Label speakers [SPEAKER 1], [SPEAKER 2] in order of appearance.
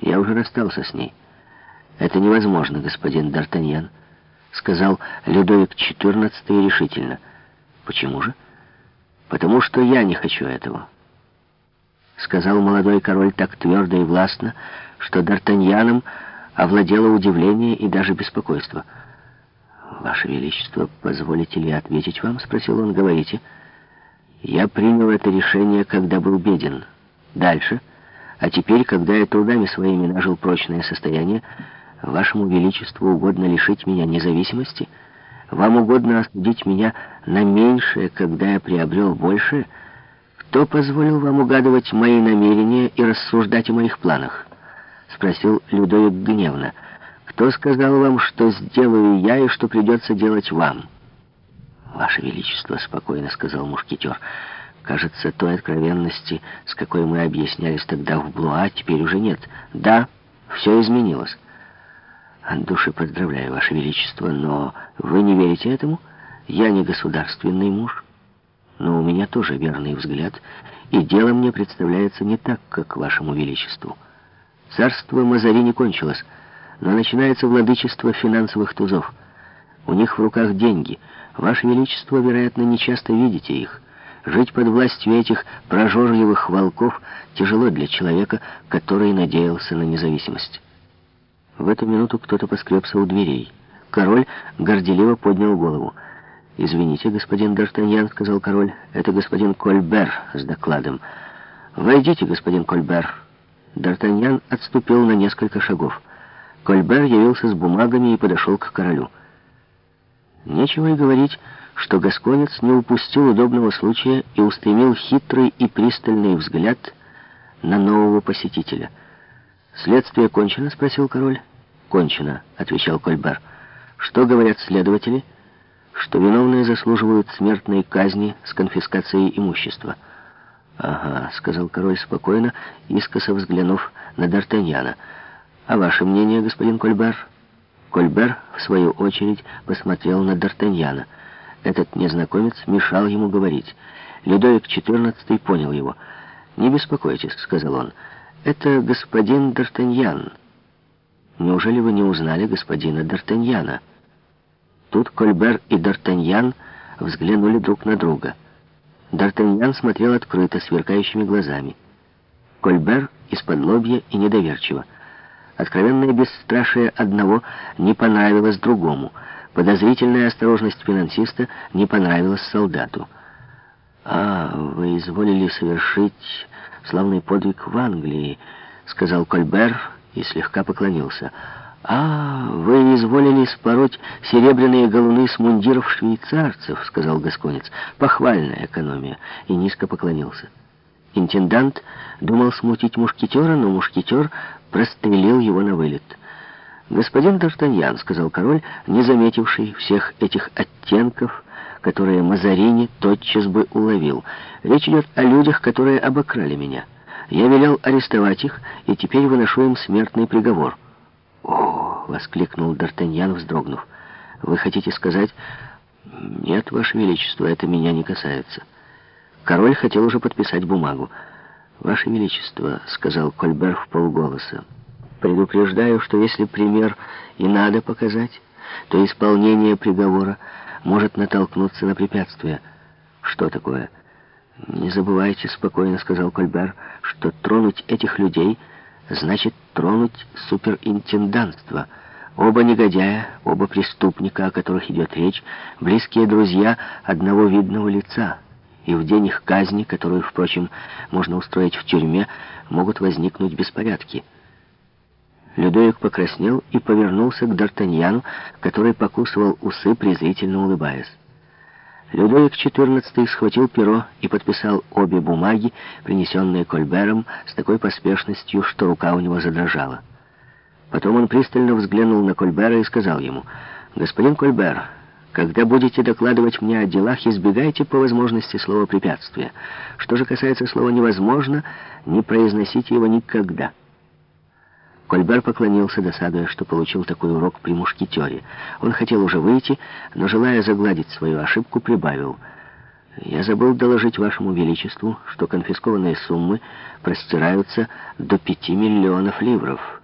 [SPEAKER 1] Я уже расстался с ней. Это невозможно, господин Д'Артаньян, сказал Людовик XIV решительно. Почему же? Потому что я не хочу этого. Сказал молодой король так твердо и властно, что Д'Артаньяном овладело удивление и даже беспокойство. «Ваше Величество, позволите ли ответить вам?» — спросил он. «Говорите». «Я принял это решение, когда был беден. Дальше...» А теперь, когда я трудами своими нажил прочное состояние, вашему величеству угодно лишить меня независимости, вам угодно осудить меня на меньшее, когда я приобрел большее, кто позволил вам угадывать мои намерения и рассуждать о моих планах? Спросил Людовик гневно. Кто сказал вам, что сделаю я и что придется делать вам? Ваше Величество, спокойно сказал мушкетер, — Кажется, той откровенности, с какой мы объяснялись тогда в Блуа, теперь уже нет. Да, все изменилось. От души поздравляю, Ваше Величество, но вы не верите этому? Я не государственный муж, но у меня тоже верный взгляд, и дело мне представляется не так, как Вашему Величеству. Царство Мазари не кончилось, но начинается владычество финансовых тузов. У них в руках деньги. Ваше Величество, вероятно, не часто видите их. Жить под властью этих прожорливых волков тяжело для человека, который надеялся на независимость. В эту минуту кто-то поскребся у дверей. Король горделиво поднял голову. «Извините, господин Д'Артаньян», — сказал король, — «это господин Кольбер с докладом». «Войдите, господин Кольбер». Д'Артаньян отступил на несколько шагов. Кольбер явился с бумагами и подошел к королю. Нечего и говорить, что Гасконец не упустил удобного случая и устремил хитрый и пристальный взгляд на нового посетителя. «Следствие кончено?» — спросил король. «Кончено», — отвечал Кольбер. «Что говорят следователи?» «Что виновные заслуживают смертной казни с конфискацией имущества». «Ага», — сказал король спокойно, искоса взглянув на Д'Артаньяна. «А ваше мнение, господин Кольбер?» Кольбер, в свою очередь, посмотрел на Д'Артаньяна — этот незнакомец мешал ему говорить. Людовик XIV понял его. «Не беспокойтесь», — сказал он. «Это господин Д'Артаньян». «Неужели вы не узнали господина Д'Артаньяна?» Тут Кольбер и Д'Артаньян взглянули друг на друга. Д'Артаньян смотрел открыто, сверкающими глазами. Кольбер из-под лобья и недоверчиво. Откровенное бесстрашие одного не понравилось другому — Подозрительная осторожность финансиста не понравилась солдату. «А, вы изволили совершить славный подвиг в Англии», — сказал Кольбер и слегка поклонился. «А, вы изволили спороть серебряные галуны с мундиров швейцарцев», — сказал Гасконец. «Похвальная экономия», и низко поклонился. Интендант думал смутить мушкетера, но мушкетер прострелил его на вылет. «Господин Д'Артаньян», — сказал король, не заметивший всех этих оттенков, которые Мазарини тотчас бы уловил. «Речь идет о людях, которые обокрали меня. Я велел арестовать их, и теперь выношу им смертный приговор». «О!» — воскликнул Д'Артаньян, вздрогнув. «Вы хотите сказать...» «Нет, Ваше Величество, это меня не касается». Король хотел уже подписать бумагу. «Ваше Величество», — сказал Кольбер в полголоса, — Предупреждаю, что если пример и надо показать, то исполнение приговора может натолкнуться на препятствия. Что такое? Не забывайте, спокойно сказал Кольбер, что тронуть этих людей значит тронуть суперинтендантство. Оба негодяя, оба преступника, о которых идет речь, близкие друзья одного видного лица. И в день их казни, которую, впрочем, можно устроить в тюрьме, могут возникнуть беспорядки. Людовик покраснел и повернулся к Д'Артаньяну, который покусывал усы, презрительно улыбаясь. Людовик XIV схватил перо и подписал обе бумаги, принесенные Кольбером, с такой поспешностью, что рука у него задрожала. Потом он пристально взглянул на Кольбера и сказал ему, «Господин Кольбер, когда будете докладывать мне о делах, избегайте по возможности слова «препятствие». Что же касается слова «невозможно», не произносите его никогда». Кольбер поклонился, досадуя, что получил такой урок при мушкетере. Он хотел уже выйти, но, желая загладить свою ошибку, прибавил. Я забыл доложить вашему величеству, что конфискованные суммы простираются до пяти миллионов ливров.